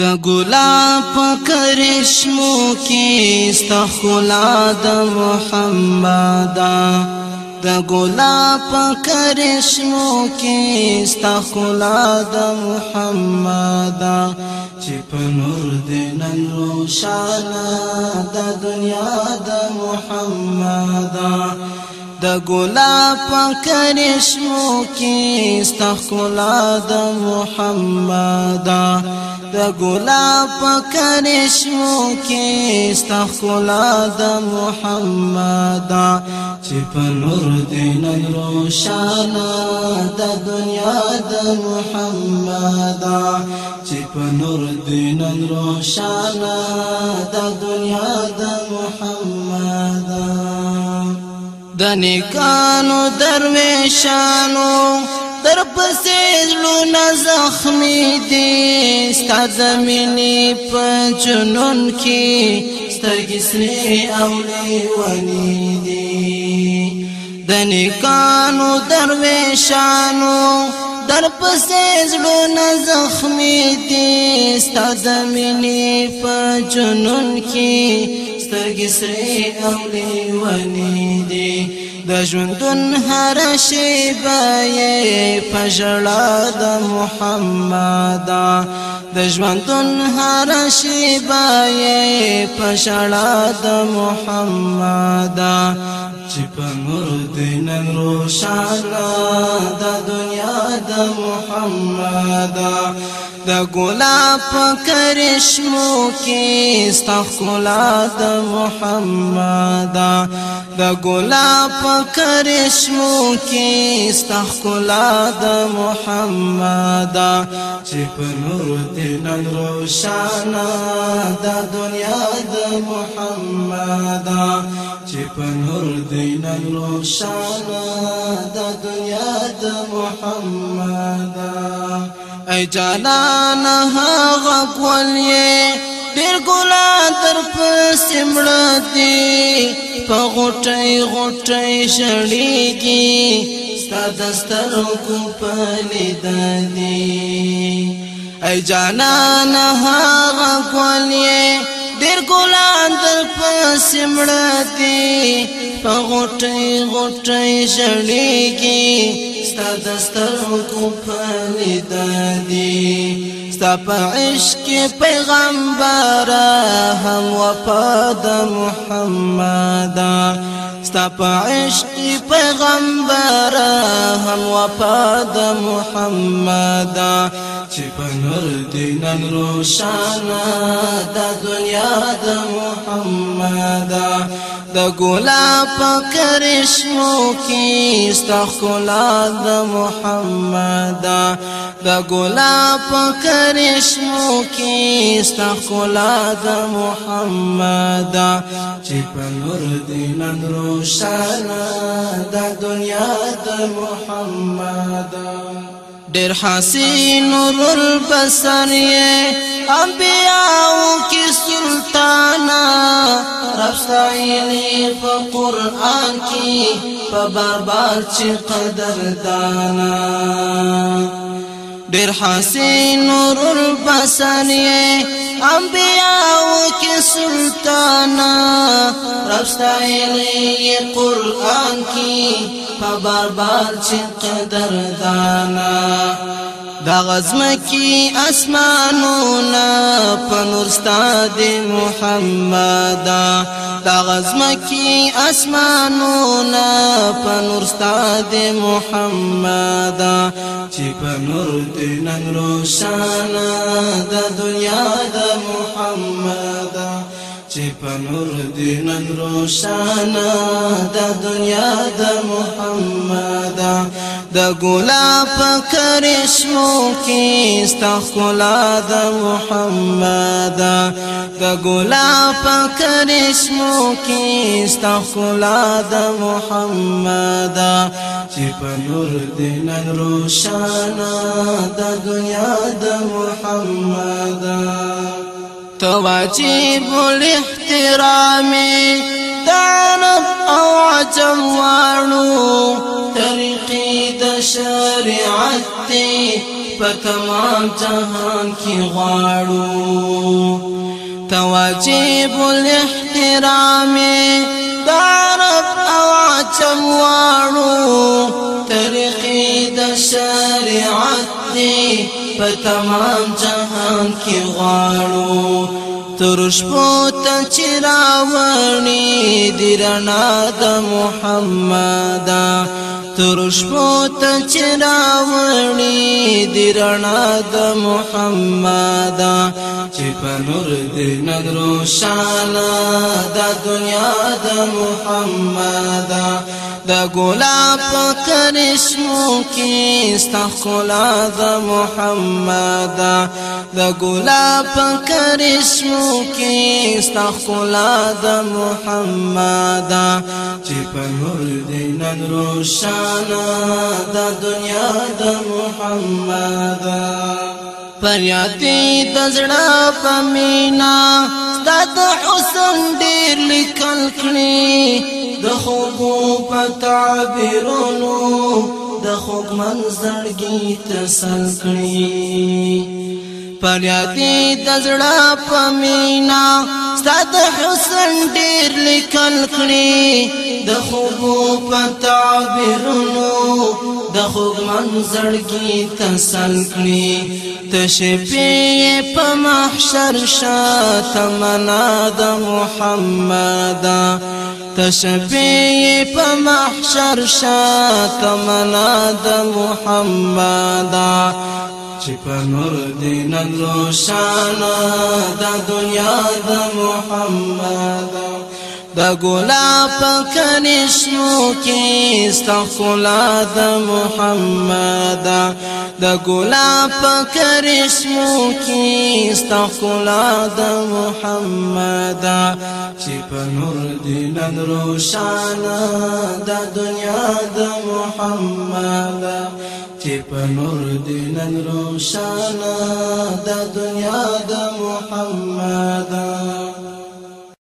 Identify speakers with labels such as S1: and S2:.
S1: د ګلاب کرشمو کې استخلا د محمد د ګلاب کرشمو کې استخلا د محمد چې په نور د نن روشانه د دنیا د محمد د ګلاب کرشمو کې استخلا د محمد د ګلاب کرشمو کې استخلا د محمد چې په نور دین روشن د دنیا د محمد چې په نور دین روشن د دنیا د د نیکانو درویشانو در پسې لونه زخمی دي ستا زمینی په جنون کې سترګې سرې او لیونی دي د نیکانو درویشانو در پسې لونه زخمی دي ستا زمینی په جنون کې سترګې سرې او لیوانی دي د ژوندون هر شی بای پژړا د محمد د ژوندون هر شی بای پژړا د محمد چې په مرد نن روشانه د دنیا د محمد د ګلاب کرشمو کې استغفلا د محمد د ګلاب کرشمو کې استغفلا د محمد چې په نور دې نن روشن د دنیا د محمد چې په نور دې نن روشن د دنیا د محمد ای جانان هغه کولې ډېر ګلا تر پسمړتي په غټي غټي شړېږي ستاد سترګو په لیدني ای جانان هغه کولې ګلان در پس مړتي په غټي غټي شړېږي ستا د سترګو په لیدادي ستا په عشق پیغمبر هم وفاد محمد ستاپا پعشق پیغمبر هم وفاد محمد چې په نور دینن روشانه د دنیا دا محمد د ګلاب کرشمو کې استخلا د محمد د ګلاب کرشمو کې استخلا د محمد چې په نور دینن روشن د دنیا د محمد حسین نور البسانی انبیاء کی سلطانہ سائلی پا قرآن کی باباب دردانہ حسین نور البسانی انبیاء کی سلطانہ رب پور قرآن کی په برباد چې قدردانا دا غزم کی اسمانونا پنورستاد محمدا دا غزم کی اسمانونا پنورستاد محمدا چې پنور دې نن روشانا د دنیا د محمد چې په نور دینن روشانا د دنیا د محمد د ګلاب کرشمو کې استخلا د محمد د ګلاب کرشمو کې استخلا د محمد چې په نور دینن روشانا د دنیا د محمد تواجيب الاحترام الاحترامي او عجم وانو طریقی د شریعت دی جهان كي غارو تواجب الاحترام دعنا او عجم وانو طریقی د شریعت په تمام جهان کې غواړو تر شپو ته چې راوړني د رڼا د محمد تر شپو ته چې راوړني د رڼا د محمد چې په نور دې نظر شاله د دنیا د محمد د ګلاب کرشمو کې استخلا د محمد د ګلاب کرشمو کې استخلا د محمد چې په نور دینن روشن د دنیا د محمد پریاتی دزړه پمینا ستاسو حسن ډیر لیکل کړی د خوبو په تعبیرونو د خوب منځړګي تسل کړی پریاتی دزړه پمینا ستاد حسن ډیر لیکل کړي د خوبو په تعبیرونو د خوب منظر کی تسل کړي تشفی په محشر شاته منا د محمد تشفی په محشر شاته منا د محمد چې په نور دین روشانه د دنیا د محمد پګولا پکنشنو کې استغفلا د محمد د ګولا پکرشمو کې استغفلا د محمد چې په نور دینن روشان د دنیا د محمد چې په نور دینن روشان د دنیا د محمد